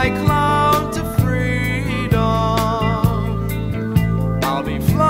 I climb to freedom. I'll be flying.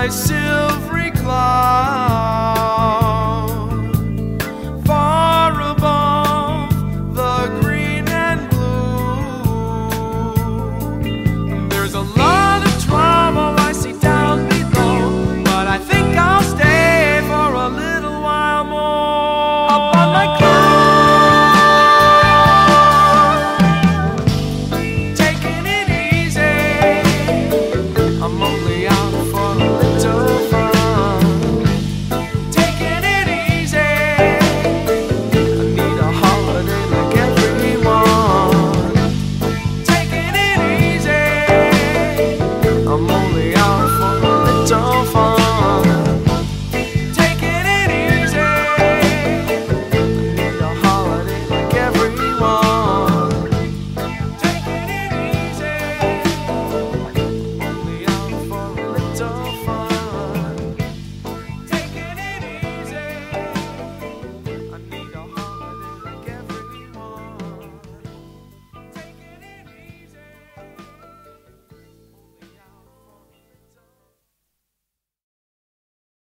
myself.